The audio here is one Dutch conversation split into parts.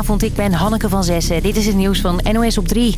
Goedenavond, ik ben Hanneke van Zessen. Dit is het nieuws van NOS op 3.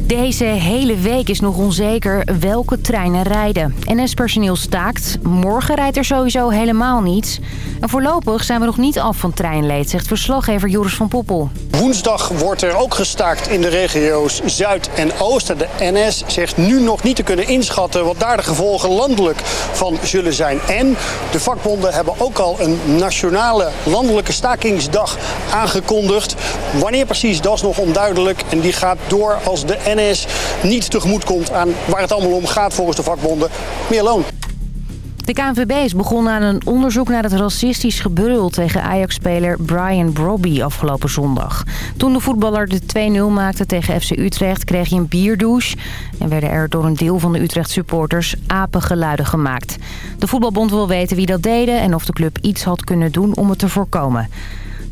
Deze hele week is nog onzeker welke treinen rijden. NS-personeel staakt. Morgen rijdt er sowieso helemaal niets. En voorlopig zijn we nog niet af van treinleed, zegt verslaggever Joris van Poppel. Woensdag wordt er ook gestaakt in de regio's Zuid en Oosten. De NS zegt nu nog niet te kunnen inschatten wat daar de gevolgen landelijk van zullen zijn. En de vakbonden hebben ook al een nationale landelijke stakingsdag aangekondigd. Wanneer precies, dat is nog onduidelijk. En die gaat door als de NS niet tegemoet komt aan waar het allemaal om gaat volgens de vakbonden. Meer loon. De KNVB is begonnen aan een onderzoek naar het racistisch gebrul tegen Ajax-speler Brian Brobby afgelopen zondag. Toen de voetballer de 2-0 maakte tegen FC Utrecht kreeg hij een bierdouche en werden er door een deel van de Utrecht-supporters apengeluiden gemaakt. De voetbalbond wil weten wie dat deden en of de club iets had kunnen doen om het te voorkomen.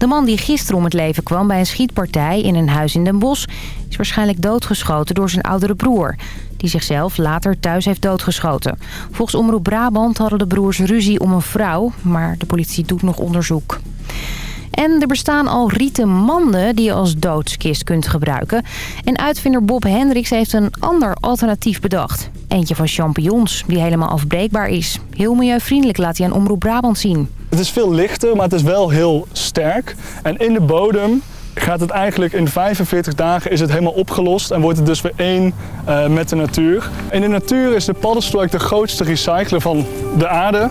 De man die gisteren om het leven kwam bij een schietpartij in een huis in Den Bosch... is waarschijnlijk doodgeschoten door zijn oudere broer. Die zichzelf later thuis heeft doodgeschoten. Volgens Omroep Brabant hadden de broers ruzie om een vrouw... maar de politie doet nog onderzoek. En er bestaan al rieten manden die je als doodskist kunt gebruiken. En uitvinder Bob Hendricks heeft een ander alternatief bedacht. Eentje van champignons, die helemaal afbreekbaar is. Heel milieuvriendelijk laat hij aan Omroep Brabant zien. Het is veel lichter, maar het is wel heel sterk. En in de bodem gaat het eigenlijk in 45 dagen is het helemaal opgelost en wordt het dus weer één uh, met de natuur. In de natuur is de paddenstoel de grootste recycler van de aarde.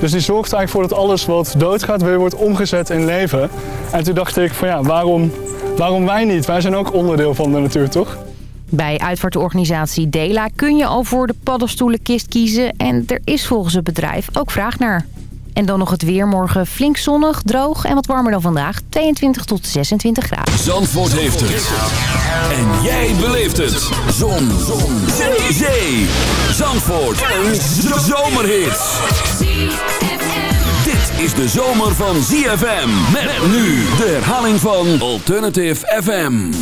Dus die zorgt eigenlijk voor dat alles wat doodgaat weer wordt omgezet in leven. En toen dacht ik van ja, waarom, waarom wij niet? Wij zijn ook onderdeel van de natuur, toch? Bij uitvaartorganisatie Dela kun je al voor de paddenstoelenkist kiezen en er is volgens het bedrijf ook vraag naar. En dan nog het weer morgen flink zonnig, droog en wat warmer dan vandaag. 22 tot 26 graden. Zandvoort heeft het. En jij beleeft het. Zon. Zon. Zee. Zee. Zandvoort. Een zomerhit. Dit is de zomer van ZFM. Met nu de herhaling van Alternative FM.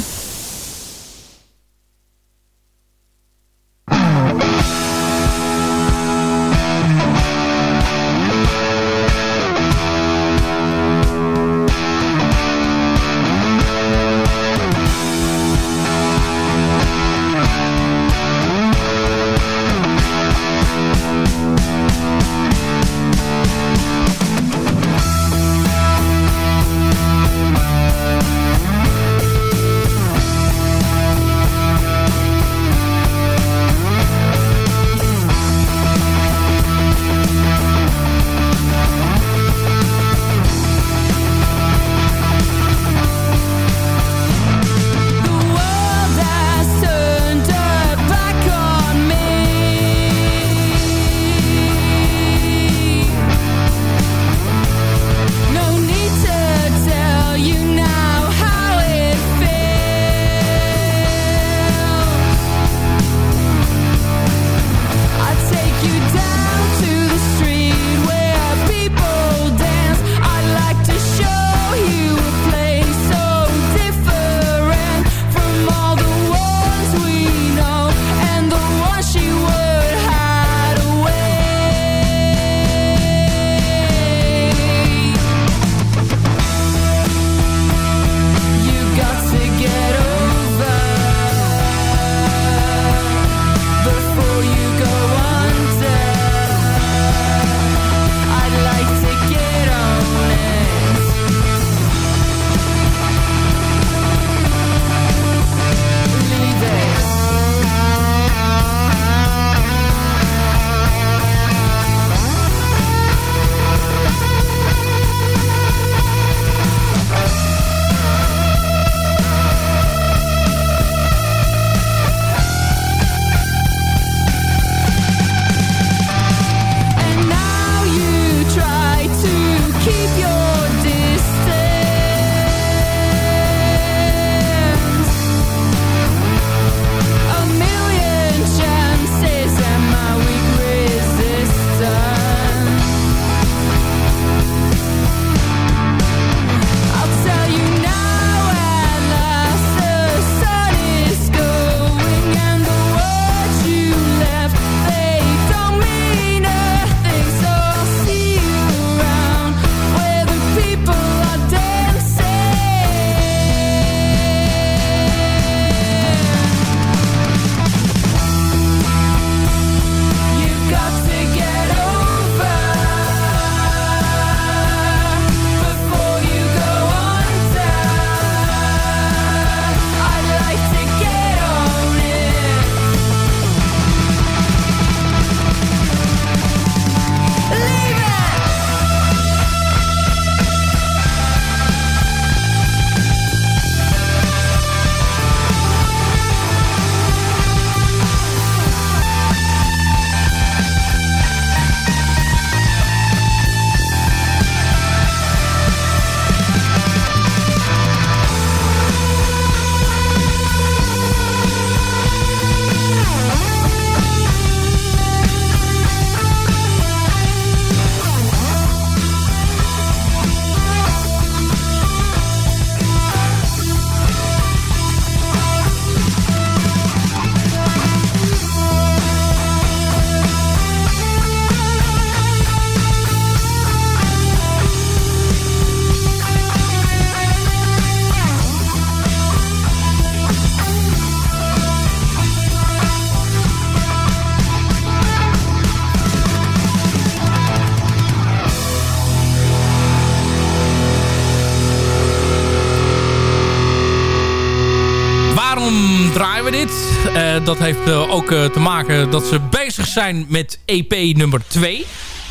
Dat heeft uh, ook uh, te maken dat ze bezig zijn met EP nummer 2. Ik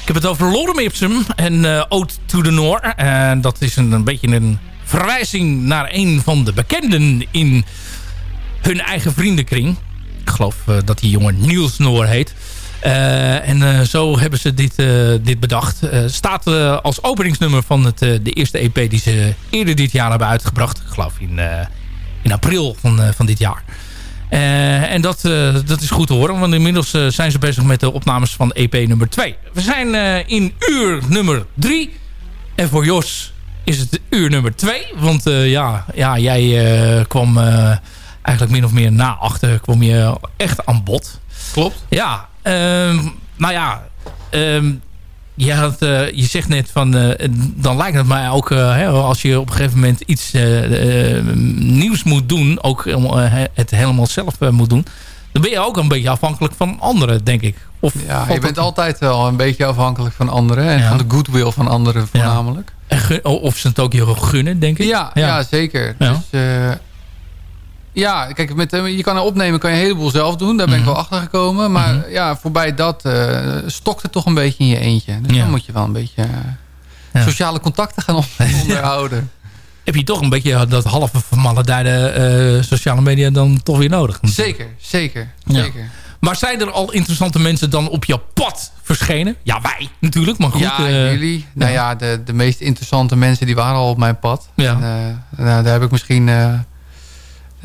heb het over Lorem Ipsum en Ode to the Noor. Dat is een, een beetje een verwijzing naar een van de bekenden in hun eigen vriendenkring. Ik geloof dat die jongen Niels Noor heet. Uh, en uh, zo hebben ze dit, uh, dit bedacht. staat als openingsnummer van het, de eerste EP die ze eerder dit jaar hebben uitgebracht. Ik geloof in, in april van, van dit jaar. En dat, dat is goed te horen, want inmiddels zijn ze bezig met de opnames van EP nummer 2. We zijn in uur nummer 3. En voor Jos is het uur nummer 2. Want ja, ja, jij kwam eigenlijk min of meer na achter kwam je echt aan bod. Klopt. Ja, Um, nou ja, um, je, had, uh, je zegt net van, uh, dan lijkt het mij ook, uh, hè, als je op een gegeven moment iets nieuws moet doen, ook het helemaal zelf moet doen, dan ben je ook een beetje afhankelijk van anderen, denk ik. Of ja, je bent altijd wel een beetje afhankelijk van anderen en ja. van de goodwill van anderen voornamelijk. Ja. En of ze het ook je gunnen, denk ik. Ja, ja. zeker. Dus, ja, kijk, met, eh, je kan er opnemen, kan je een heleboel zelf doen. Daar ben ik mhm. wel achter gekomen. Maar mhm. ja, voorbij dat uh, stokt het toch een beetje in je eentje. Dus dan moet je wel een beetje uh, sociale contacten gaan onderhouden. Heb je toch een beetje dat halve vermaledijde uh, sociale media dan toch weer nodig? Zeker, zeker, zeker. Maar zijn er al interessante mensen dan op jouw pad verschenen? Ja, wij natuurlijk, maar goed. Ja, jullie. Nou ja, de, de meest interessante mensen die waren al op mijn pad. Ja. En, nou, daar heb ik misschien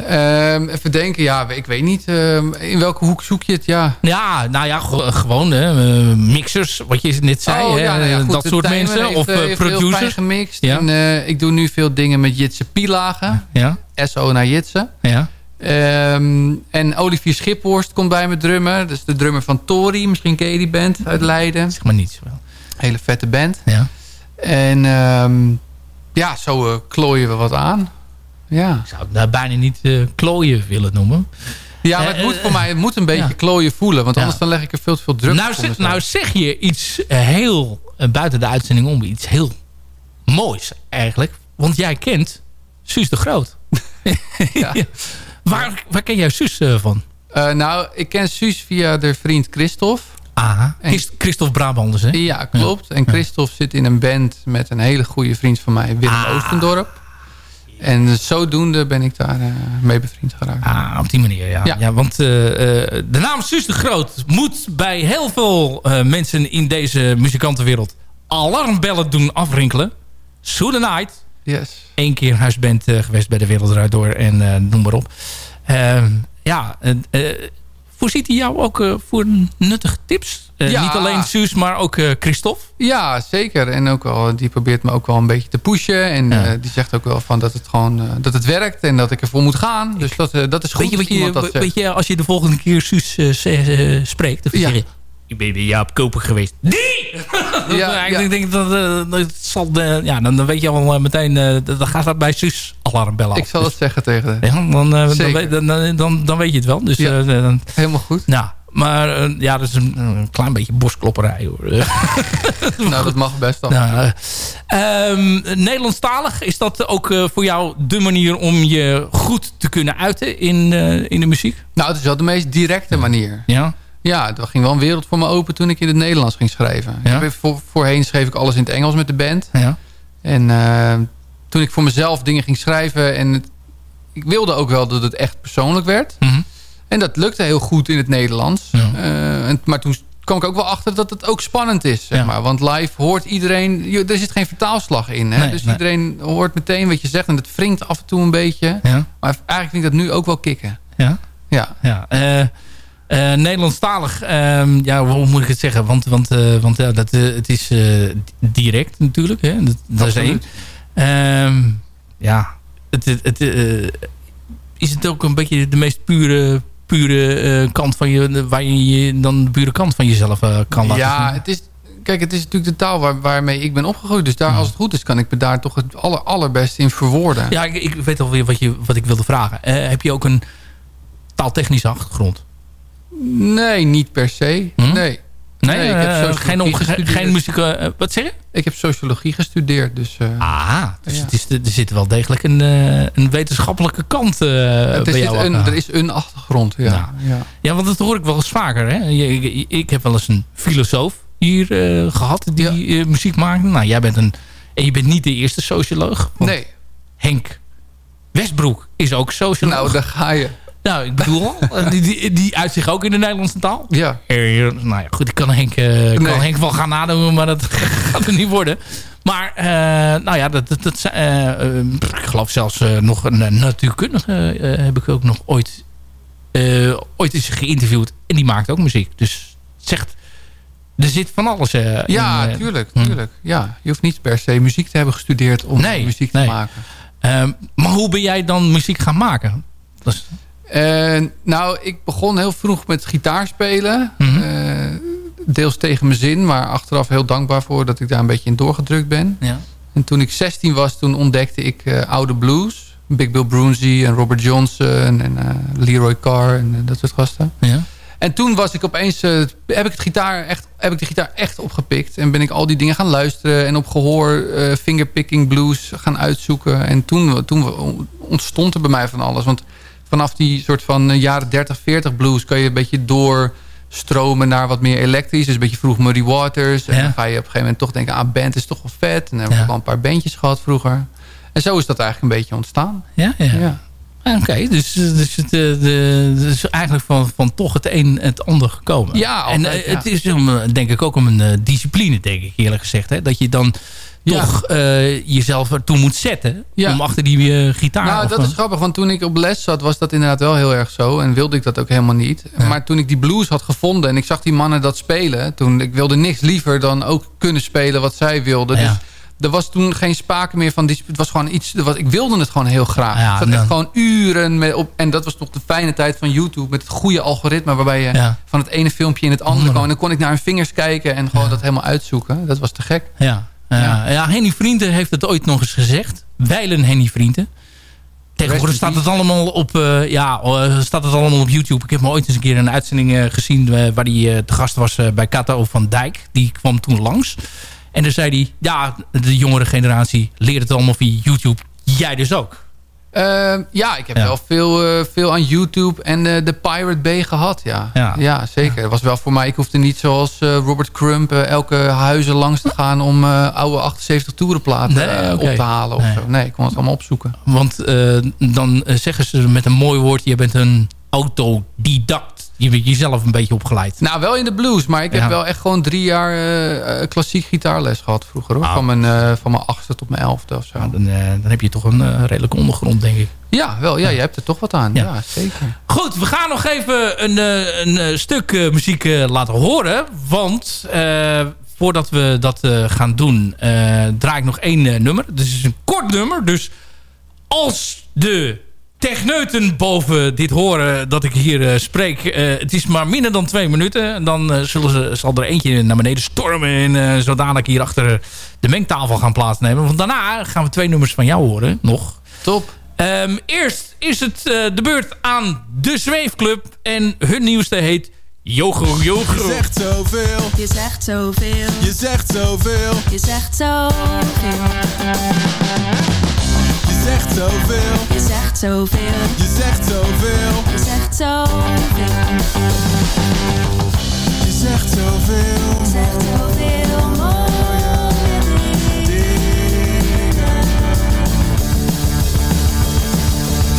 Um, even denken, ja, ik weet niet. Um, in welke hoek zoek je het? Ja, ja nou ja, gewoon hè, uh, mixers, wat je net zei. Oh, ja, nou ja, goed, dat soort mensen. Heeft, of uh, producers. Heel gemixt. Ja. En, uh, ik doe nu veel dingen met Jitse Pielagen. Ja. SO naar Jitse. Ja. Um, en Olivier Schiphorst komt bij me drummen. Dat is de drummer van Tori. Misschien ken je die band uit Leiden. Zeg maar niets. Wel. Hele vette band. Ja. En ja, zo klooien we wat aan. Ja. Ik zou het nou bijna niet uh, klooien willen noemen. Ja, maar het moet voor mij het moet een beetje klooien voelen. Want anders dan leg ik er veel te veel druk nou, op. Nou zeg je iets heel, buiten de uitzending om, iets heel moois eigenlijk. Want jij kent Suus de Groot. ja. waar, waar ken jij Suus uh, van? nou, ik ken Suus via de vriend Christophe. Aha, en, Christophe Brabanders, hè? Ja, klopt. En Christophe zit in een band met een hele goede vriend van mij, Willem ah. Oostendorp. En zodoende ben ik daar uh, mee bevriend geraakt. Ah, op die manier, ja. Ja, want uh, uh, de naam Suus de Groot moet bij heel veel mensen in deze muzikantenwereld alarmbellen doen afrinkelen. Sue the Night. Yes. Eén keer huisband geweest bij de Wereld Door en noem maar op. Ehm, ja, voorziet hij jou ook voor nuttige tips? Uh, Niet alleen Suus, maar ook uh, Christophe? Ja, zeker. En ook al, die probeert me ook wel een beetje te pushen. En ja. die zegt ook wel van dat het gewoon dat het werkt en dat ik ervoor moet gaan. Dus dat, dat is goed. Weet je, wat je, weet je, als je de volgende keer Suus spreekt, dan ja. zeg je... Ik ben bij Jaap Koper geweest. Die! Ja, ik denk dat, dat zal... ja, dan, dan weet je al meteen... dan gaat dat bij Suus alarmbellen Ik zal het zeggen tegen de... Ja, dan, dan, dan, dan, dan, weet je het wel. Dus, dan, Helemaal goed. Nou, maar ja, dat is een, een, klein beetje bosklopperij hoor. nou, dat mag best dan. Nou, um, Nederlandstalig, is dat ook voor jou de manier om je goed te kunnen uiten in, in de muziek? Nou, het is wel de meest directe manier. Ja? Ja, er ging wel een wereld voor me open toen ik in het Nederlands ging schrijven. Ja? Voor, voorheen schreef ik alles in het Engels met de band. Ja. En toen ik voor mezelf dingen ging schrijven... en het, ik wilde ook wel dat het echt persoonlijk werd... Mm -hmm. En dat lukte heel goed in het Nederlands. Ja. Uh, en, maar toen kwam ik ook wel achter dat het ook spannend is. Zeg ja. maar. Want live hoort iedereen... Er zit geen vertaalslag in. Hè? Nee, dus nee. iedereen hoort meteen wat je zegt. En het wringt af en toe een beetje. Ja. Maar eigenlijk vind ik dat nu ook wel kicken. Ja? Ja. ja. Uh, uh, Nederlandstalig, uh, ja, hoe moet ik het zeggen? Want, want, uh, want ja, dat, het is direct natuurlijk. Hè? Dat, dat is één. Ehm, ja, het, het, is het ook een beetje de meest pure pure kant van je, waar je, je dan de pure kant van jezelf kan laten ja, het is, kijk, het is natuurlijk de taal waar, waarmee ik ben opgegroeid. Dus daar, als het goed is, kan ik me daar toch het aller, allerbeste in verwoorden. Ja, ik, ik weet alweer wat, je, wat ik wilde vragen. Heb je ook een taaltechnische achtergrond? Nee, niet per se. Hm? Nee. Nee, ik heb geen, geen muziek... wat zeg je? Ik heb sociologie gestudeerd. Dus, ah, dus het is, er zit wel degelijk een, een wetenschappelijke kant het is bij jou. Een, er is een achtergrond, ja. Nou, ja. ja. want dat hoor ik wel eens vaker. Hè? Ik, ik heb wel eens een filosoof hier gehad die muziek maakt. Nou, jij bent een... En je bent niet de eerste socioloog. Nee. Henk Westbroek is ook socioloog. Nou, daar ga je. Nou, ik bedoel, die, die, die uit zich ook in de Nederlandse taal. Ja. Nou ja, goed, ik kan Henk, uh, kan Henk wel gaan nadoen, maar dat gaat er niet worden. Maar, uh, nou ja, dat, dat, dat uh, ik geloof zelfs nog een natuurkundige heb ik ook nog ooit, ooit eens geïnterviewd. En die maakt ook muziek. Dus het zegt, er zit van alles Ja, in, tuurlijk, hm. tuurlijk. Ja, je hoeft niet per se muziek te hebben gestudeerd om nee, muziek te maken. Ehm, maar hoe ben jij dan muziek gaan maken? Uh, nou, ik begon heel vroeg met gitaarspelen. Mm deels tegen mijn zin, maar achteraf heel dankbaar voor dat ik daar een beetje in doorgedrukt ben. Ja. En toen ik 16 was, toen ontdekte ik uh, oude blues. Big Bill Broonzy en Robert Johnson en Leroy Carr en dat soort gasten. Ja. En toen was ik opeens, heb, ik het gitaar echt, heb ik de gitaar echt opgepikt. En ben ik al die dingen gaan luisteren. En op gehoor fingerpicking blues gaan uitzoeken. En toen, toen ontstond er bij mij van alles. Want vanaf die soort van eh, jaren 30, 40 blues... kan je een beetje doorstromen naar wat meer elektrisch. Dus een beetje vroeg Muddy Waters. En dan ga je op een gegeven moment toch denken... ah, band is toch wel vet. En dan heb ik al een paar bandjes gehad vroeger. En zo is dat eigenlijk een beetje ontstaan. Ja, ja. ja. Oké, dus, dus, het, de, de, dus eigenlijk van, van toch het een het ander gekomen. Ja, En uh, het is om, denk ik ook om een uh, discipline, denk ik eerlijk gezegd. Hè? Dat je dan toch uh, jezelf ertoe moet zetten om achter die gitaar... Nou, dat is grappig, want toen ik op les zat was dat inderdaad wel heel erg zo. En wilde ik dat ook helemaal niet. Maar toen ik die blues had gevonden en ik zag die mannen dat spelen... toen ik wilde niks liever dan ook kunnen spelen wat zij wilden. Dus er was toen geen sprake meer van... Het was gewoon iets... Was, ik wilde het gewoon heel graag. Ja, ik zat gewoon uren met, op... En dat was nog de fijne tijd van YouTube. Met het goede algoritme. Waarbij je van het ene filmpje in het andere kwam. En dan kon ik naar hun vingers kijken. En gewoon dat helemaal uitzoeken. Dat was te gek. Ja, ja. ja. Henny Vrienden heeft het ooit nog eens gezegd. Wijlen Henny Vrienden. Tegenwoordig staat het allemaal op, uh, ja, uh, staat het allemaal op YouTube. Ik heb me ooit eens een keer een uitzending uh, gezien... waar hij te gast was bij Kato van Dijk. Die kwam toen langs. En dan zei hij, ja, de jongere generatie leert het allemaal via YouTube. Jij dus ook. Uh, ja, ik heb wel veel, uh, veel aan YouTube en uh, de Pirate Bay gehad. Ja, ja. ja zeker. Het was wel voor mij, ik hoefde niet zoals uh, Robert Crump elke huizen langs te gaan om oude 78 toerenplaten nee, okay. op te halen. Of nee. Zo. nee, ik kon het allemaal opzoeken. Want dan zeggen ze met een mooi woord, je bent een autodidact je bent jezelf een beetje opgeleid. Nou, wel in de blues. Maar ik heb wel echt gewoon drie jaar uh, klassiek gitaarles gehad vroeger. Hoor. Ah. Van, mijn, uh, van mijn achtste tot mijn elfde of zo. Nou, dan, dan heb je toch een redelijke ondergrond, denk ik. Ja, wel. Ja, je hebt er toch wat aan. Ja, zeker. Goed, we gaan nog even een, een stuk muziek laten horen. Want voordat we dat gaan doen, draai ik nog één nummer. Dus het is een kort nummer. Dus als de techneuten boven dit horen dat ik hier uh, spreek. Uh, het is maar minder dan twee minuten. Dan uh, zullen ze, zal er eentje naar beneden stormen. En zodanig hier achter de mengtafel gaan plaatsnemen. Want daarna gaan we twee nummers van jou horen. Nog. Top. Um, eerst is het de beurt aan de Zweefclub. En hun nieuwste heet Yogo Yogo. Je zegt zoveel. Je zegt zoveel. Je zegt zoveel. Je zegt zoveel zegt zoveel. Je zegt zoveel. Je zegt zoveel. Je zegt zoveel. Je zegt zoveel. Je zegt zoveel mooie dingen.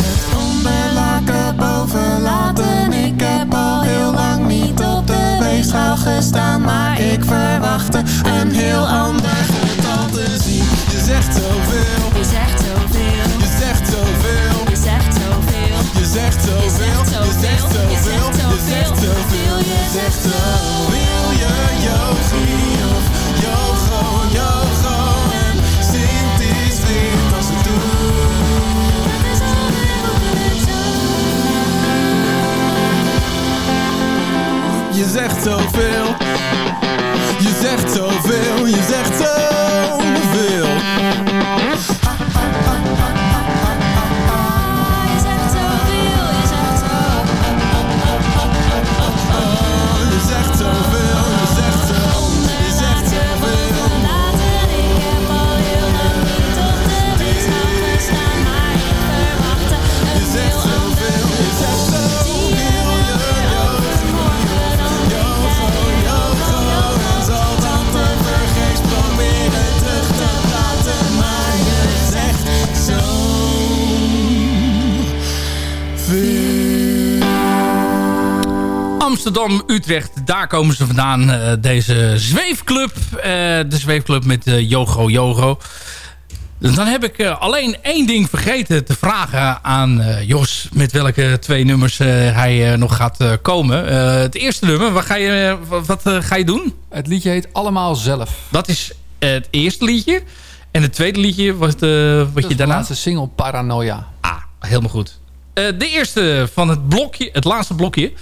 Het onderlaken boven laten. Ik heb al heel lang niet op de weegschaal gestaan. Maar ik verwachtte een heel ander zoveel, je zegt zoveel, je zegt zoveel, je zegt zoveel. Wil je yogi of yogo, yogo en Sint is wint als het doet. Je zegt zoveel, je zegt zoveel, je zegt zoveel. Amsterdam-Utrecht. Daar komen ze vandaan, eh, deze zweefclub. Eh, de zweefclub met uh, Yogo Yogo. Dan heb ik alleen één ding vergeten te vragen aan Jos... met welke twee nummers hij nog gaat komen. het eerste nummer, wat ga je, wat, ga je doen? Het liedje heet Allemaal Zelf. Dat is het eerste liedje. En het tweede liedje, wat, wat je daarna... de laatste single Paranoia. Ah, helemaal goed. de eerste van het blokje, het laatste blokje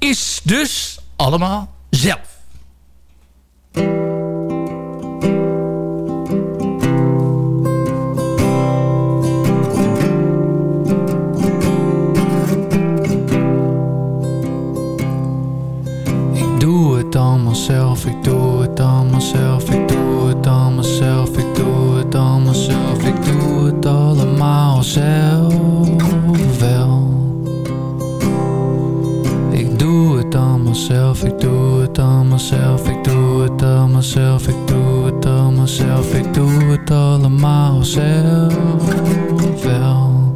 is dus allemaal zelf. Ik doe het allemaal zelf, ik doe het allemaal zelf, ik doe het allemaal zelf, ik doe het allemaal zelf, ik doe het allemaal zelf ik doe het allemaal zelf, ik doe het allemaal zelf, ik doe het allemaal zelf, ik doe het allemaal zelf wel.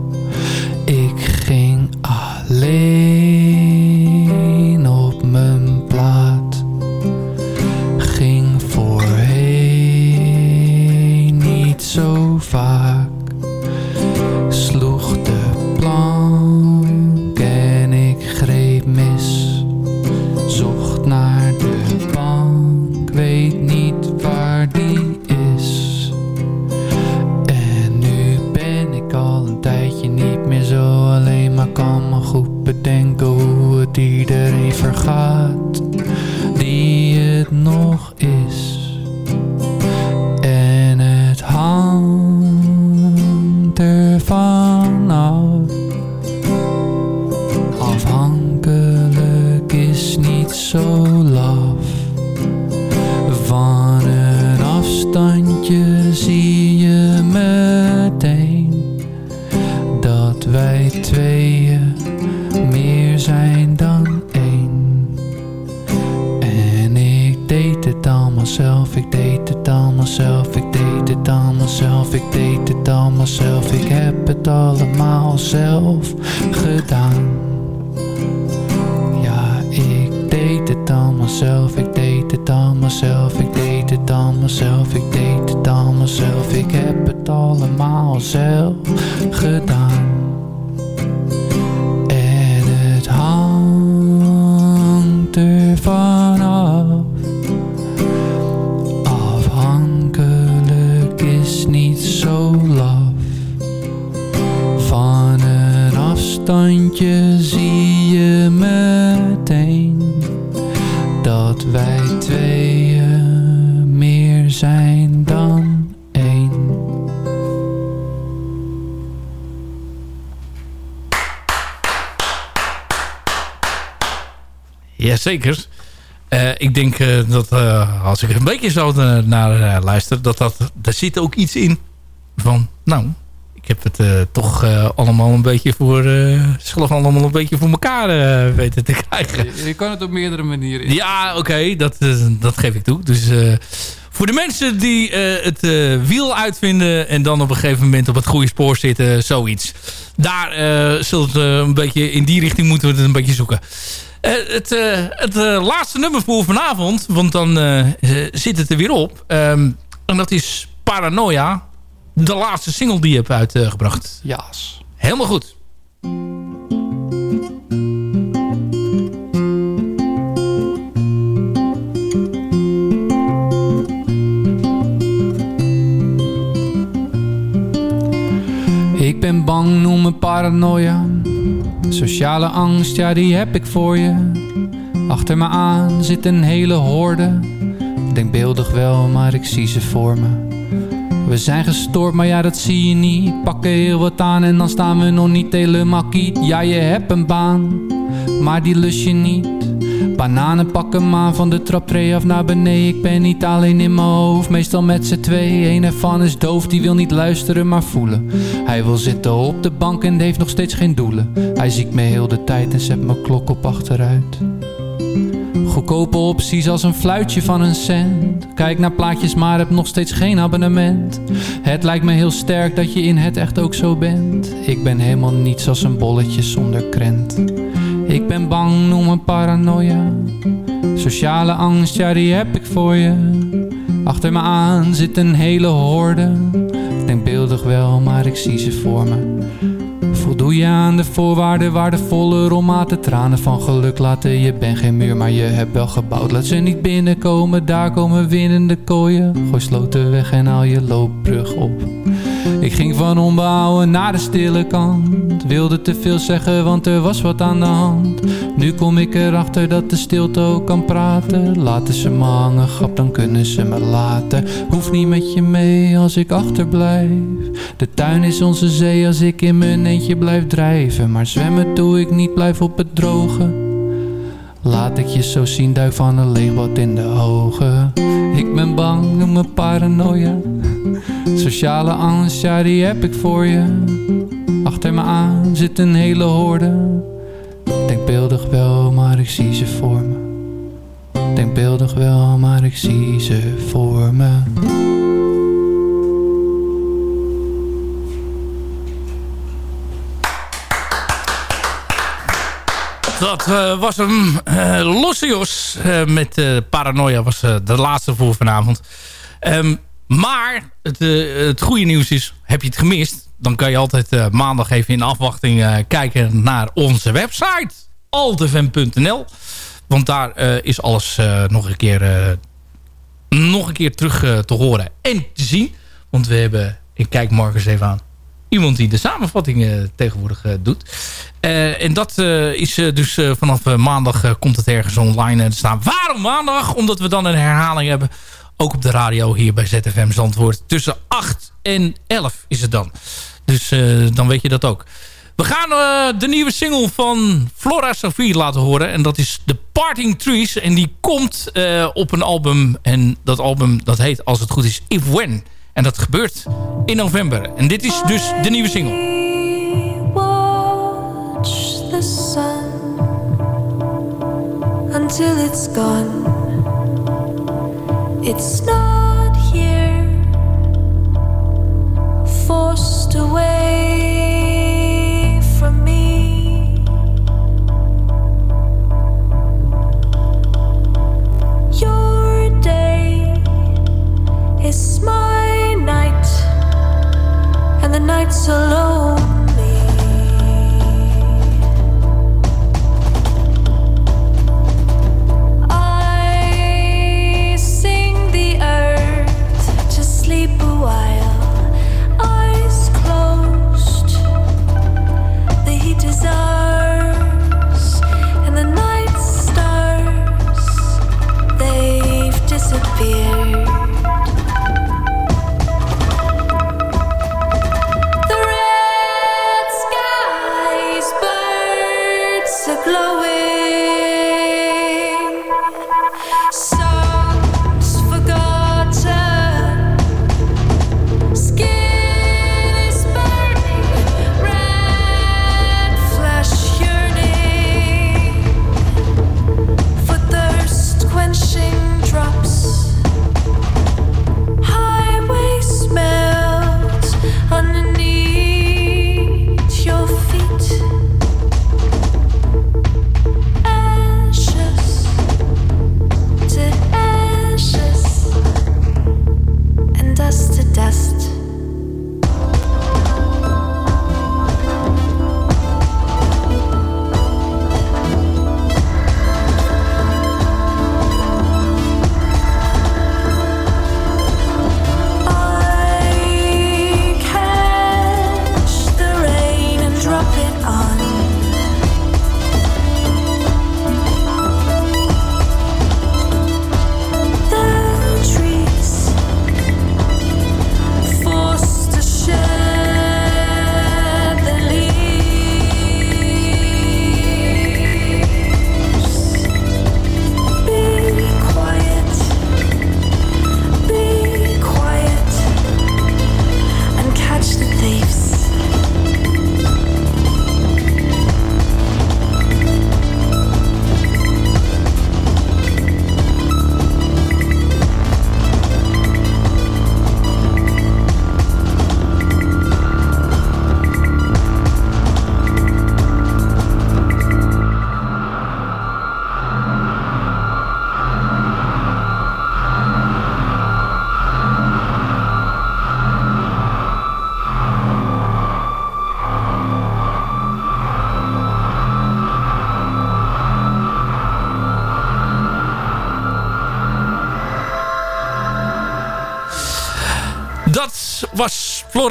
Ik ging alleen Afhankelijk is niet zo laf. Zelf, ik heb het allemaal zelf gedaan. Ja, ik deed het allemaal zelf, ik deed het allemaal zelf, ik deed het allemaal zelf, ik deed het allemaal zelf, ik heb het allemaal zelf gedaan. Afstandje zie je meteen dat wij tweeën meer zijn dan één. Jazeker. Uh, ik denk eh, dat eh, als ik een beetje zo naar luister... dat, dat daar zit ook iets in van... nou, ik heb het toch allemaal een beetje voor... zelf allemaal een beetje voor elkaar weten te krijgen. Je, je, kan het op meerdere manieren. Ja, oké, dat, dat geef ik toe. Dus voor de mensen die het wiel uitvinden... en dan op een gegeven moment op het goede spoor zitten, zoiets. Daar zult het een beetje... in die richting moeten we het een beetje zoeken. Uh, het, uh, het uh, laatste nummer voor vanavond, want dan zit het er weer op. Um, en dat is Paranoia, de laatste single die je hebt uitgebracht. Jaas. Helemaal goed. Ik ben bang, noem me paranoia. Sociale angst, ja die heb ik voor je. Achter me aan zit een hele horde. Denkbeeldig wel, maar ik zie ze voor me. We zijn gestoord, maar ja dat zie je niet. Pakken heel wat aan en dan staan we nog niet helemaal kiet. Ja je hebt een baan, maar die lust je niet. Bananen pakken maar van de traptree af naar beneden. Ik ben niet alleen in mijn hoofd, meestal met z'n twee. Een ervan is doof, die wil niet luisteren maar voelen. Hij wil zitten op de bank en heeft nog steeds geen doelen. Hij ziet me heel de tijd en zet mijn klok op achteruit. Goedkope opties als een fluitje van een cent. Kijk naar plaatjes, maar heb nog steeds geen abonnement. Het lijkt me heel sterk dat je in het echt ook zo bent. Ik ben helemaal niets als een bolletje zonder krent. Ik ben bang, noem me paranoia. Sociale angst, ja die heb ik voor je. Achter me aan zit een hele horde. Ik denk beeldig wel, maar ik zie ze voor me. Voldoe je aan de voorwaarden, waardevolle romaten Tranen van geluk. Laten, je bent geen muur, maar je hebt wel gebouwd. Laat ze niet binnenkomen, daar komen winnende kooien. Gooi sloten weg en haal je loopbrug op. Ik ging van onbehouden naar de stille kant. Wilde te veel zeggen, want er was wat aan de hand. Nu kom ik erachter dat de stilte ook kan praten. Laten ze me hangen, grap, dan kunnen ze me laten. Hoef niet met je mee als ik achterblijf. De tuin is onze zee als ik in mijn eentje blijf drijven Maar zwemmen doe ik niet, blijf op het droge. Laat ik je zo zien, duik van een leegbad in de ogen. Ik ben bang om mijn paranoia. Sociale angst, ja die heb ik voor je. Achter me aan zit een hele horde Denk beeldig wel, maar ik zie ze voor me. Denk beeldig wel, maar ik zie ze voor me Dat uh, was hem. Uh, Lossios uh, met Paranoia was de laatste voor vanavond. Um, maar het, het goede nieuws is, heb je het gemist... dan kan je altijd maandag even in afwachting kijken naar onze website. altfm.nl Want daar is alles nog een keer, nog een keer terug te horen en te zien. Want we hebben, ik kijk Marcus even aan iemand die de samenvattingen tegenwoordig doet. Uh, en dat is dus vanaf maandag komt het ergens online te staan. Waarom maandag? Omdat we dan een herhaling hebben. Ook op de radio hier bij ZFM Zandvoort. Tussen 8 en 11 is het dan. Dus dan weet je dat ook. We gaan de nieuwe single van Flora Sophie laten horen. En dat is The Parting Trees. En die komt op een album. En dat album dat heet als het goed is If When. En dat gebeurt in november. En dit is dus de nieuwe single. the sun until it's gone. It's not here, forced away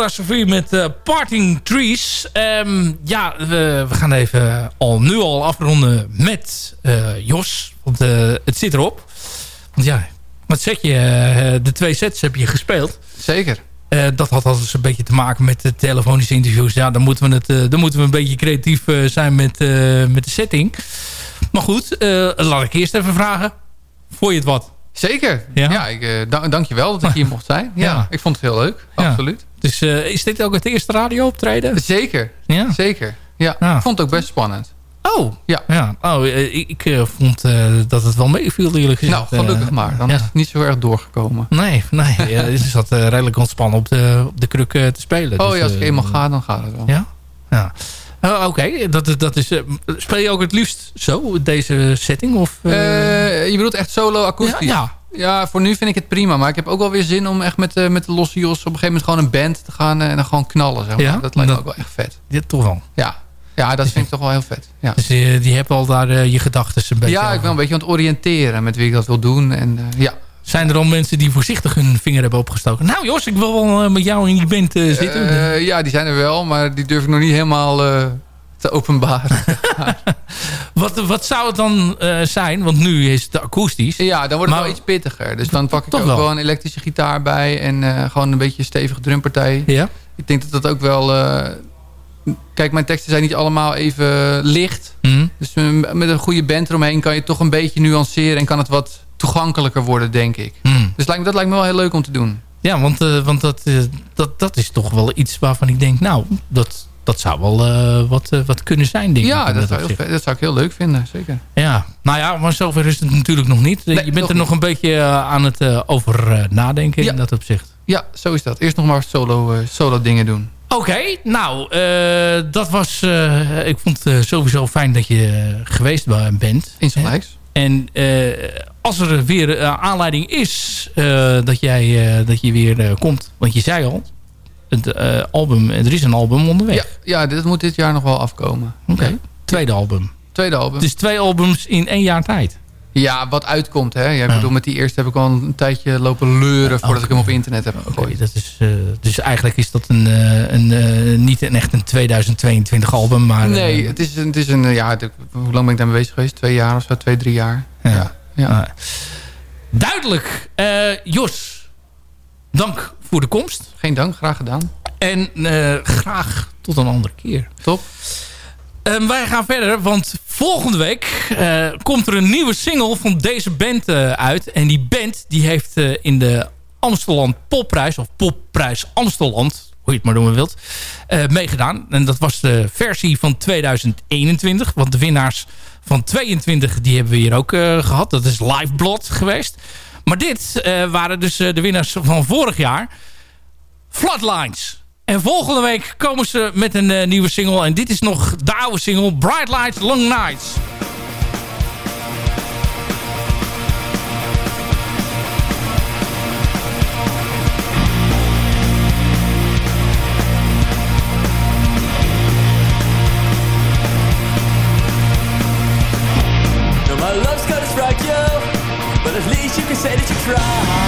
Sofie met eh, Parting Trees. Ehm, ja, we, we gaan even al, nu al afronden met eh, Jos. Want eh, het zit erop. Want ja, wat zeg je? de twee sets heb je gespeeld. Zeker. Dat had altijd een beetje te maken met de telefonische interviews. Ja, dan moeten we, het, dan moeten we een beetje creatief zijn met, met de setting. Maar goed, laat ik eerst even vragen. Vond je het wat? Zeker. Ja? Ja, ik, eh, dank, je wel dat ik hier mocht zijn. Ja, Ja. ik vond het heel leuk. Absoluut. Dus eh, is dit ook het eerste radiooptreden? Zeker. Ja. Zeker. Ja, ik vond het ook best spannend. Oh, Ja. ja. Oh, eh, ik, ik, vond dat het wel meeviel eerlijk gezegd. Nou, gelukkig maar. Dan ja. is het niet zo erg doorgekomen. Nee, nee. ze zat redelijk ontspannen op de, op de kruk te spelen. Oh Dus, ja, als ik eenmaal ga, dan gaat het wel. Ja? Ja. Oh, Oké, dat, dat is... eh, speel je ook het liefst zo, deze setting? Of, eh? Eh, je bedoelt echt solo akoestisch? Ja, Ja, voor nu vind ik het prima. Maar ik heb ook wel weer zin om echt met, met de losse Jos... op een gegeven moment gewoon een band te gaan en dan gewoon knallen. Zeg maar. Ja? Dat lijkt me ook wel echt vet. ja, toch wel. Ja, ja dat vind ik toch wel heel vet. Ja, Dus eh, die hebt al daar je gedachten een beetje ja ik ben een beetje aan het oriënteren met wie ik dat wil doen. En ja, Zijn er al mensen die voorzichtig hun vinger hebben opgestoken? Nou Jos, ik wil wel eh, met jou in die band eh, zitten. Eh, ja, die zijn er wel, maar die durf ik nog niet helemaal te openbaren. wat, wat zou het dan zijn? Want nu is het akoestisch. ja, dan wordt het Maar- wel iets pittiger. Dus dan pak ik ook wel. wel een elektrische gitaar bij en gewoon een beetje een stevige drumpartij. Ja? Ik denk dat dat ook wel... kijk, mijn teksten zijn niet allemaal even licht. Hm? Dus met een goede band eromheen kan je toch een beetje nuanceren... en kan het wat toegankelijker worden, denk ik. Hm. Dus lijkt dat lijkt me wel heel leuk om te doen. Ja, want, eh, want dat, eh, dat, dat is toch wel iets waarvan ik denk... Nou, dat, dat zou wel eh, wat, wat kunnen zijn, denk ik. Ja, in dat zou, heel dat zou ik heel leuk vinden, zeker. Ja, nou ja, maar zover is het natuurlijk nog niet. Nee, je bent nog er nog een beetje aan het over nadenken Ja. in dat opzicht. Ja, zo is dat. Eerst nog maar solo, solo dingen doen. Oké, nou, dat was... ik vond het sowieso fijn dat je geweest bent. Insgelijks. En eh, als er weer eh, aanleiding is eh, dat, jij, eh, dat je weer komt... Want je zei al, het album, er is een album onderweg. Ja, ja, dit moet dit jaar nog wel afkomen. Oké, Ja. tweede album. Tweede album. Dus twee albums in één jaar tijd. Ja, wat uitkomt. Hè? Ja, ik bedoel, met die eerste heb ik al een tijdje lopen leuren... voordat ik hem op internet heb gegooid. dat is, dus eigenlijk is dat een, een, niet een echt een 2022 album, maar... Nee, het is, een- het is een... Ja, hoe lang ben ik daarmee bezig geweest? Twee jaar of zo, twee, drie jaar. Ja. Ja. Ah. duidelijk. Eh, Jos, dank voor de komst. Geen dank, graag gedaan. En eh, graag tot een andere keer. Top. Ehm, wij gaan verder, want volgende week eh, komt er een nieuwe single van deze band eh, uit. En die band die heeft eh, in de Amsterdam Popprijs, of Popprijs Amsteland, hoe je het maar noemen wilt, eh, meegedaan. En dat was de versie van 2021, want de winnaars van 22 die hebben we hier ook eh, gehad. Dat is Lifeblood geweest. Maar dit eh, waren dus de winnaars van vorig jaar. Floodlines. En volgende week komen ze met een nieuwe single. En dit is nog de oude single. Bright Lights, Long Nights. try.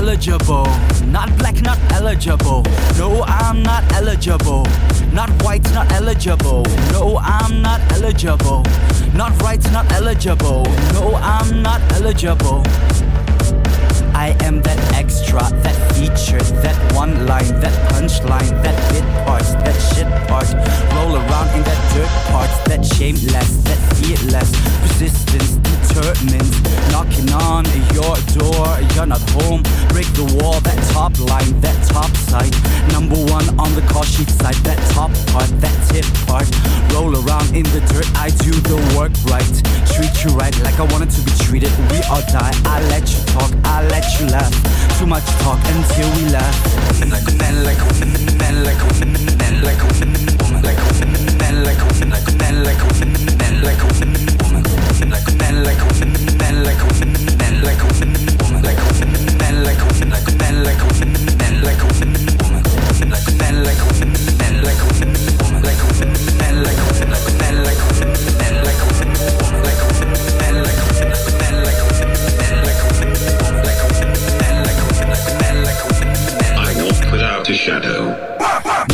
Eligible. Not black, not eligible. No, I'm not eligible. Not white, not eligible. No, I'm not eligible. Not right, not eligible. No, I'm not eligible. I am that extra, that feature, that one line, that punchline, that bit part, that shit part. Roll around in that dirt part, that shameless, that fearless. Persistence determined, knocking on your door. You're not home, break the wall, that top line, that top side. Number one on the call sheet side, that top part, that tip part. Roll around in the dirt, I do the work right. Treat you right like I wanted to be treated. We all die, I let you talk, I let you laugh. Too much talk until we laugh. Like a man, like a man, man, like a man, man, like a man, woman, like a man, man, like a man, like a man, like a man, man, like a man, woman, like a man, like a man, man, like a man, man, like a man, woman, like a man, man, like a man, like a man, like a man, man, like a man, woman, like a man, like a man, man, like a man, woman, like a man, man, like a man, like a man, like a man, walk without a shadow.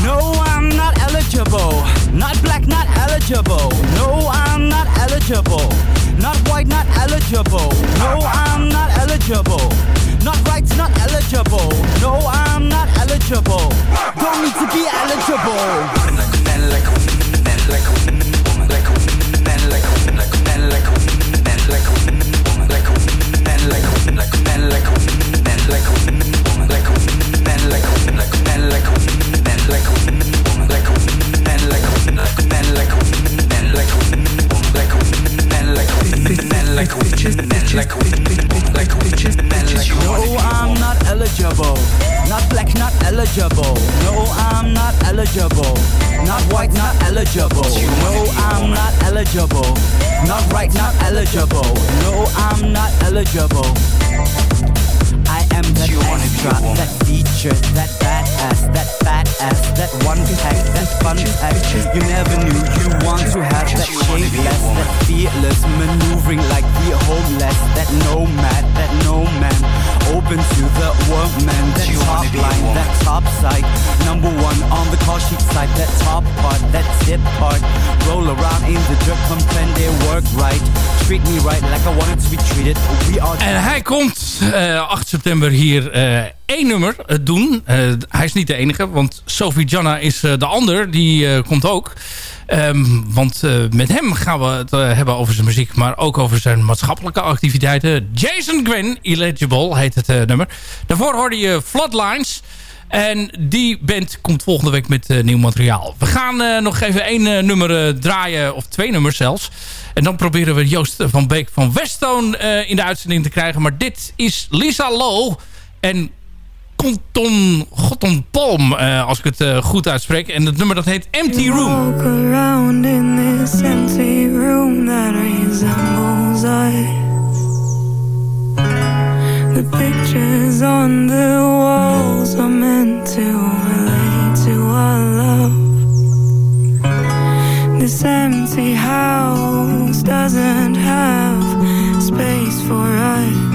No, I'm not eligible. Not black, not eligible. No, I'm not eligible. Not white, not eligible. No, I'm not eligible. Not right, not eligible. No, I'm not eligible. Don't need to be eligible. Like a man, like a man, like a woman, like a man, like a like a man, like a man, like a woman, like a man, like a like a man, like a man, like a woman, like a man, like a like a man, like a man, like a woman, like a man, work right, treat me right like I wanted to be treated. We are. En hij komt eh, 8 september hier eh, één nummer eh, doen. Eh, hij is niet de enige, want Sophie Janna is eh, de ander. Die eh, komt ook. Ehm, want eh, met hem gaan we het eh, hebben over zijn muziek, maar ook over zijn maatschappelijke activiteiten. Jason Gwen, Illegible heet het eh, nummer. Daarvoor hoorde je Floodlines. En die band komt volgende week met eh, nieuw materiaal. We gaan eh, nog even één eh, nummer draaien, of twee nummers zelfs. En dan proberen we Joost van Beek van Westone in de uitzending te krijgen. Maar dit is Lisa Low en Conton Gotton Palm, als ik het goed uitspreek. En het nummer dat heet Empty Room. Walk around in this empty room that resembles us. The pictures on the walls are meant to relate to our love. This empty house doesn't have space for us.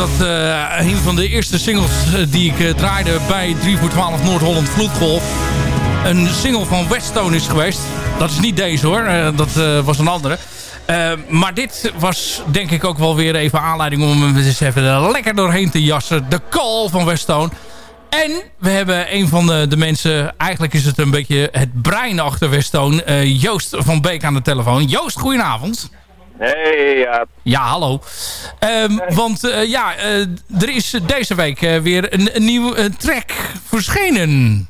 Dat eh, een van de eerste singles eh, die ik eh, draaide bij 3 voor 12 Noord-Holland Vloedgolf... een single van Weststone is geweest. Dat is niet deze hoor, dat was een andere. Maar dit was denk ik ook wel weer even aanleiding om hem eens even er lekker doorheen te jassen. De Call van Weststone. En we hebben een van de, de mensen, eigenlijk is het een beetje het brein achter Weststone, eh, Joost van Beek aan de telefoon. Joost, goedenavond. Hey, ja. Ja, hallo. Ehm, Want eh, ja, eh, er is deze week eh, weer een, een nieuwe track verschenen.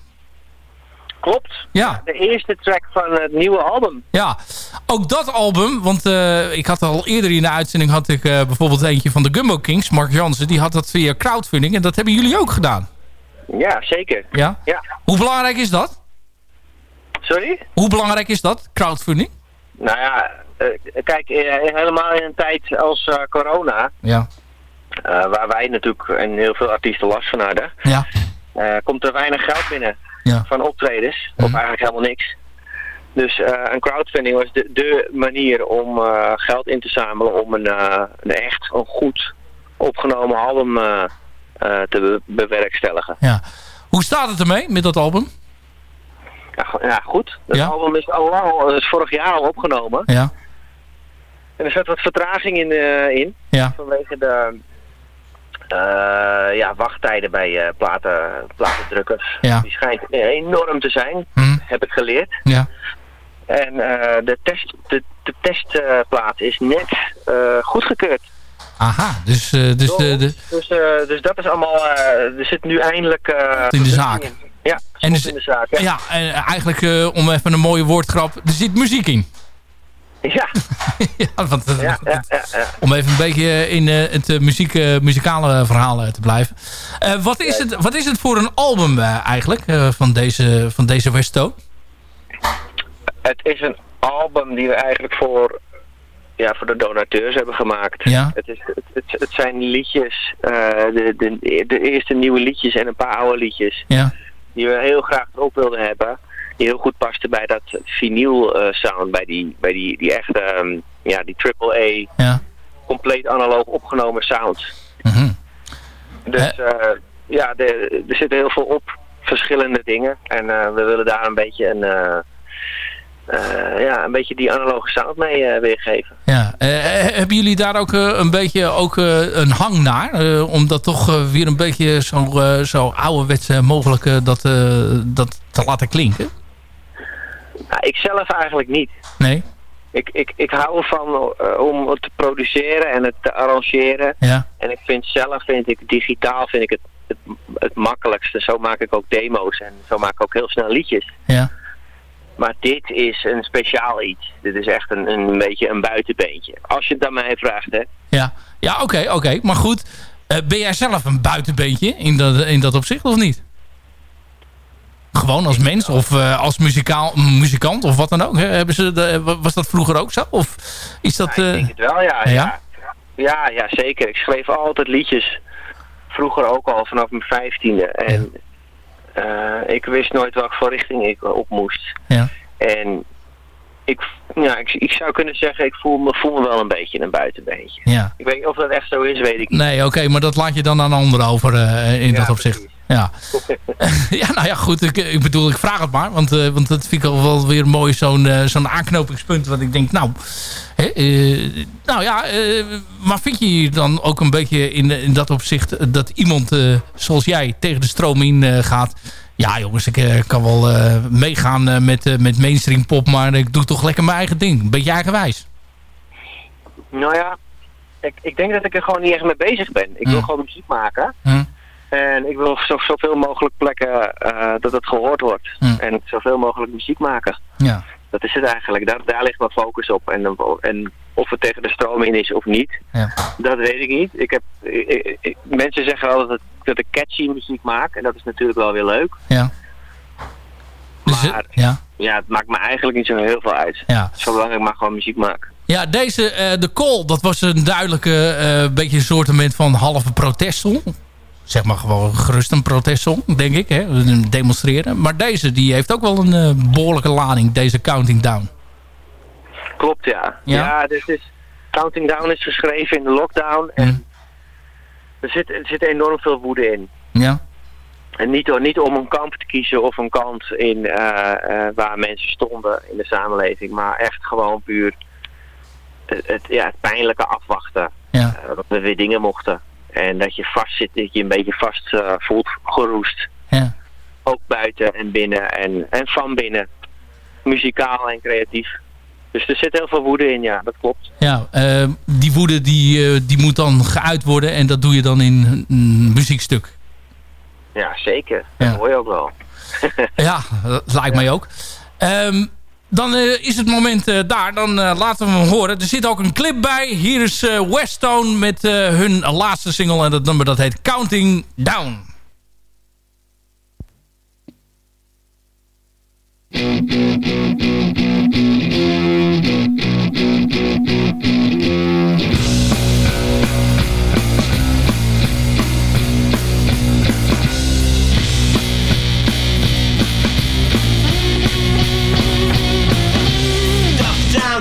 Klopt. Ja. De eerste track van het nieuwe album. Ja, ook dat album, want ik had al eerder in de uitzending had ik bijvoorbeeld eentje van de Gumbo Kings, Mark Jansen, die had dat via crowdfunding en dat hebben jullie ook gedaan. Ja, zeker. Ja? Ja. Hoe belangrijk is dat? Sorry? Hoe belangrijk is dat, crowdfunding? Nou ja, kijk, eh, helemaal in een tijd als eh, corona, Ja. eh, waar wij natuurlijk en heel veel artiesten last van hadden, Ja. eh, komt er weinig geld binnen Ja. Mhm. van optredens, of eigenlijk helemaal niks. Dus eh, een crowdfunding was de, de manier om eh, geld in te zamelen om een, eh, een echt, een goed opgenomen album eh, eh, te be- bewerkstelligen. Ja. Hoe staat het ermee met dat album? Ja, go- ja goed. Ja? album is al lang, al- is vorig jaar al opgenomen. Ja. En er zat wat vertraging in, eh, in Ja. vanwege de eh, ja, wachttijden bij eh, platen, platendrukkers. Ja. Die schijnt enorm te zijn, Hm. heb ik geleerd. Ja. En de, test, de, de testplaat is net goedgekeurd. Aha, dus, dus de, de, Dus, dus dat is allemaal, er zit nu eindelijk... in de zaak. in. Ja, En dus- in de zaak. Ja. Ja, en eigenlijk om even een mooie woordgrap, er zit muziek in. Ja. ja, want, eh, Ja, ja, ja. Om even een beetje in eh, het eh, muziek, muzikale verhaal te blijven. Wat, is het, wat is het voor een album eigenlijk van deze, van deze Westone? Het is een album die we eigenlijk voor, ja, voor de donateurs hebben gemaakt. Ja. Het, is, het, het, zijn liedjes, de, de, de eerste nieuwe liedjes en een paar oude liedjes. Ja. Die we heel graag erop wilden hebben. Die heel goed pasten bij dat vinyl eh, sound. Bij die, bij die, die echte, ehm, ja, die triple A, Ja. compleet analoog opgenomen sound. Mhm. Dus eh, ja, de, er zitten heel veel op. Verschillende dingen. En eh, we willen daar een beetje een... ja, een beetje die analoge sound mee weergeven. Ja. Hebben jullie daar ook een beetje ook, een hang naar? om dat toch weer een beetje zo, zo ouderwets mogelijk dat, dat te laten klinken? Nou, ik zelf eigenlijk niet. Nee? Ik, ik, ik hou ervan eh, om het te produceren en het te arrangeren. Ja. En ik vind zelf, vind ik digitaal vind ik het, het, het makkelijkste. Zo maak ik ook demo's en zo maak ik ook heel snel liedjes. Ja. Maar dit is een speciaal iets. Dit is echt een, een beetje een buitenbeentje. Als je het aan mij vraagt, hè. Ja, ja oké, oké. Maar goed, eh, ben jij zelf een buitenbeentje in dat, in dat opzicht of niet? Gewoon als mens of eh, als muzikaal, muzikant of wat dan ook. Hè? Hebben ze de, was dat vroeger ook zo? Of is dat... Ja, ik denk eh, het wel, ja. ja? Ja, ja, ja, zeker. Ik schreef altijd liedjes. Vroeger ook al, vanaf mijn vijftiende. En eh, ik wist nooit welke voor richting ik op moest. Ja. En ik, ja, ik, ik zou kunnen zeggen, ik voel me, voel me wel een beetje een buitenbeentje. Ja. Ik weet niet of dat echt zo is, weet ik niet. Nee, oké, maar dat laat je dan aan anderen over eh, in Ja, dat opzicht. Ja. ja, nou ja, goed. Ik, ik bedoel, ik vraag het maar. Want, eh, want dat vind ik al wel weer mooi, zo'n eh, zo'n aanknopingspunt. Wat ik denk, nou... Hè, eh, nou ja, maar vind je je dan ook een beetje in, in dat opzicht... dat iemand zoals jij tegen de stroom in gaat... Ja jongens, ik kan wel meegaan met, met mainstream pop... maar ik doe toch lekker mijn eigen ding. Een beetje eigenwijs. Nou ja, ik, ik denk dat ik er gewoon niet echt mee bezig ben. Ik wil Hm. gewoon muziek maken. Hm. En ik wil op zo, zoveel mogelijk plekken eh, dat het gehoord wordt. Hm. En zoveel mogelijk muziek maken. Ja. Dat is het eigenlijk. Daar, daar ligt mijn focus op. En, en of het tegen de stroom in is of niet, Ja. dat weet ik niet. Ik heb, ik- ik- mensen zeggen altijd dat, dat ik catchy muziek maak. En dat is natuurlijk wel weer leuk. Ja. Dus, Maar ja. ja, het maakt me eigenlijk niet zo heel veel uit. Ja. Zolang ik maar gewoon muziek maak. Ja, deze, eh, de call, dat was een duidelijke, eh beetje een soortement van halve protestsong. Zeg maar gewoon gerust een protestsong, denk ik. Hè? Demonstreren. Maar deze, die heeft ook wel een eh, behoorlijke lading, deze Counting Down. Klopt, ja. Ja? Ja, dit is... Counting Down is geschreven in de lockdown. En er zit, er zit enorm veel woede in. Ja. En niet, niet om een kamp te kiezen of een kant in, eh, eh, waar mensen stonden in de samenleving, maar echt gewoon puur het, het, ja, het pijnlijke afwachten. Ja. Dat we weer dingen mochten. En dat je vast zit, dat je een beetje vast eh, voelt geroest. Ja. Ook buiten en binnen en, en van binnen. Muzikaal en creatief. Dus er zit heel veel woede in, ja, dat klopt. Ja, eh, die woede die, eh, die moet dan geuit worden en dat doe je dan in een muziekstuk. Ja, zeker. Dat hoor je ook wel. Ja, dat lijkt mij ook. Ehm, dan eh, is het moment eh, daar. Dan eh, laten we hem horen. Er zit ook een clip bij. Hier is Westone met hun laatste single. En dat nummer dat heet Counting Down.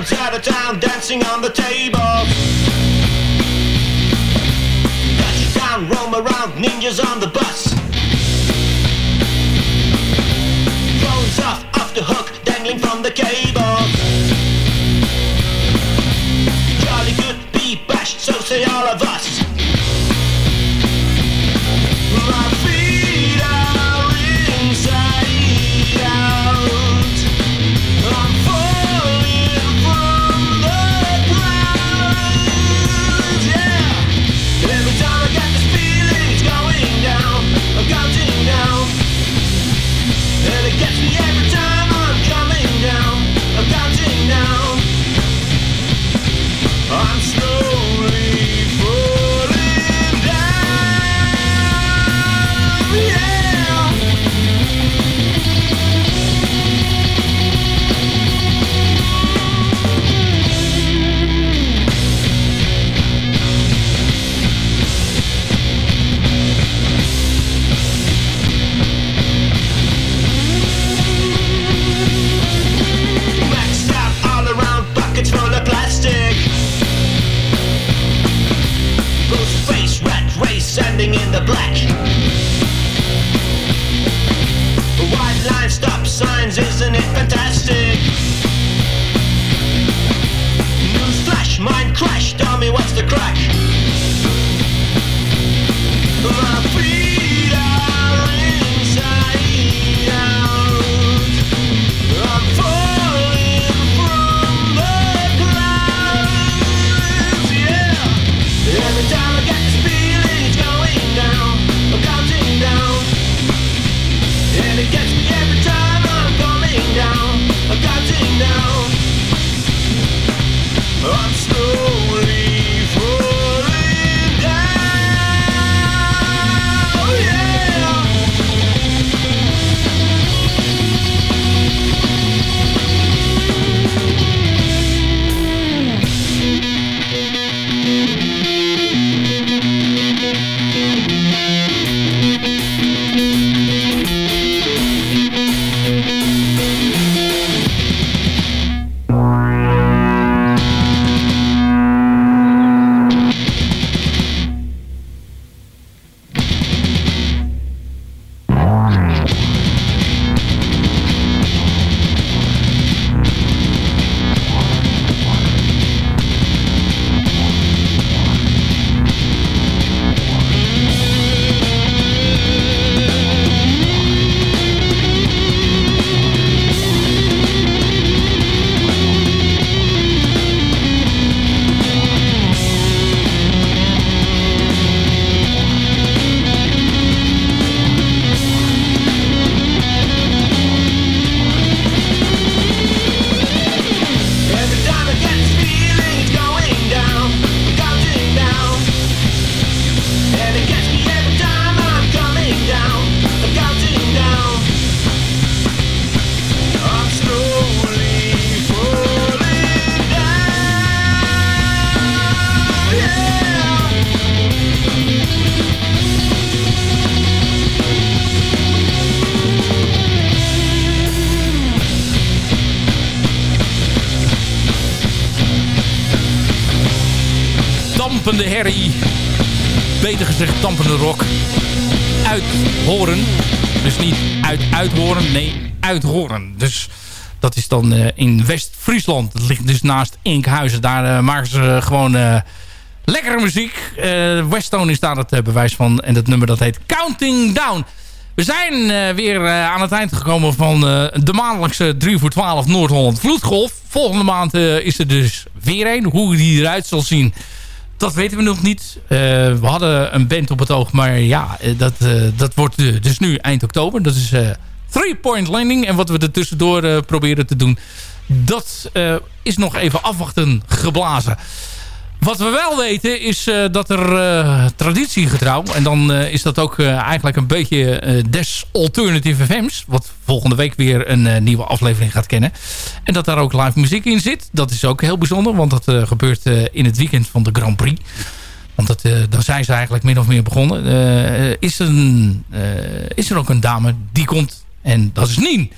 Duff out of town, dancing on the table. Dutch down, roam around, ninjas on the bus. Phones off, off the hook, dangling from the cable. Uithoren, nee, uithoren. Dus dat is dan uh, in West-Friesland. Dat ligt dus naast Enkhuizen. Daar uh, maken ze gewoon uh, lekkere muziek. Westone is daar het bewijs van. En dat nummer dat heet Counting Down. We zijn weer aan het eind gekomen van de maandelijkse 3 voor 12 Noord-Holland Vloedgolf. Volgende maand is er dus weer een. Hoe die eruit zal zien, dat weten we nog niet. we hadden een band op het oog, maar ja, dat, dat wordt dus nu eind oktober. Dat is three-point landing. En wat we er tussendoor uh, proberen te doen... dat uh, is nog even afwachten geblazen. Wat we wel weten is uh, dat er traditiegetrouw... en dan is dat ook eigenlijk een beetje des Alternative FM's... wat volgende week weer een nieuwe aflevering gaat kennen. En dat daar ook live muziek in zit. Dat is ook heel bijzonder, want dat gebeurt in het weekend van de Grand Prix... Want dat, dan zijn ze eigenlijk min of meer begonnen. Is, een, uh, is er ook een dame die komt en dat is Nien.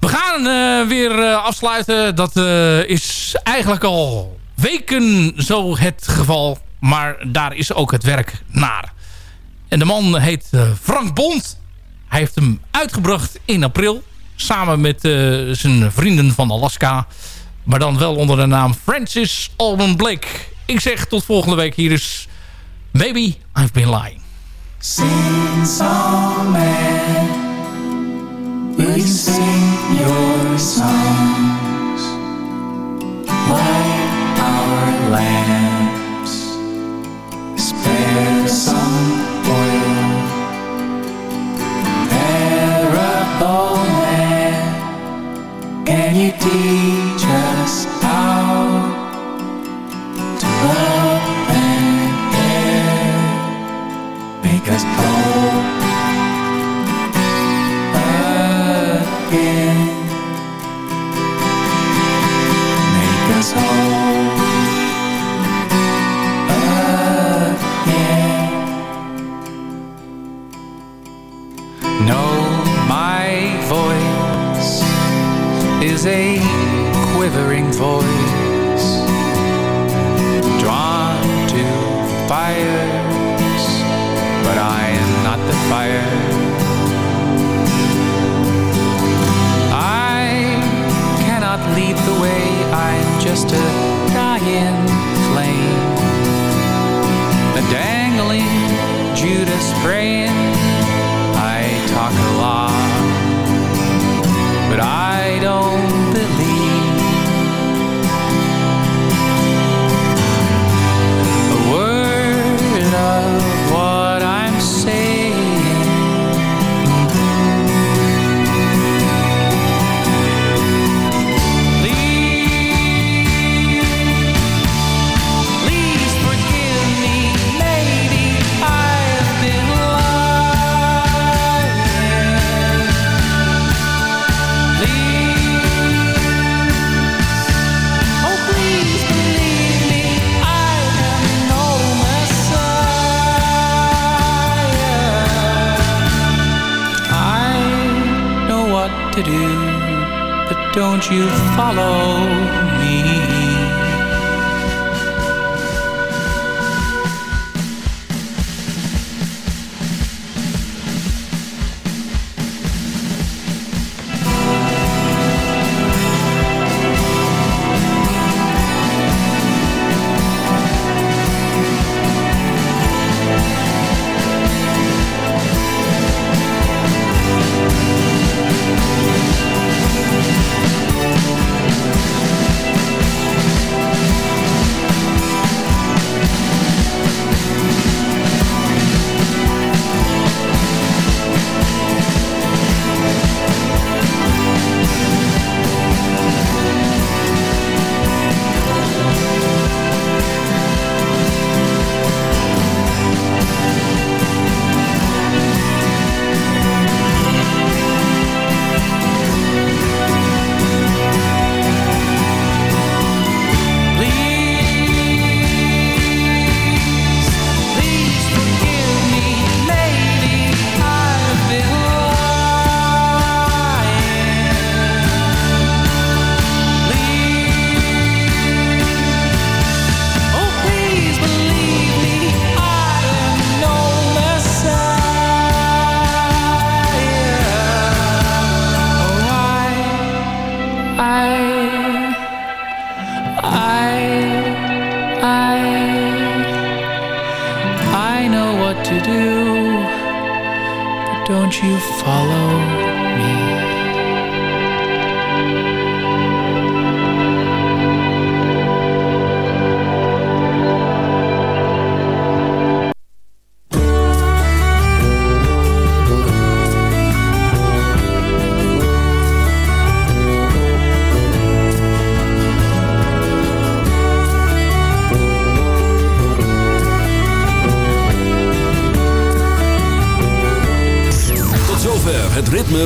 We gaan uh, weer uh, afsluiten. Dat uh, is eigenlijk al weken zo het geval. Maar daar is ook het werk naar. En de man heet Frank Bond. Hij heeft hem uitgebracht in april. Samen met zijn vrienden van Alaska. Maar dan wel onder de naam Francis Alban Blake. Ik zeg tot volgende week. Hier is Maybe I've Been Lying. Sing song man, will you sing your songs? Light our lamps, spare some oil. Parable man, can you teach us us whole again. Make us whole again. My voice is a quivering voice just a dying flame. A dangling Judas praying. I talk a lot, but I don't you follow